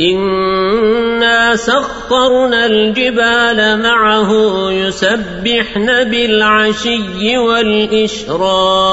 إنا سخرنا الجبال معه يسبحن بالعشي والإشراق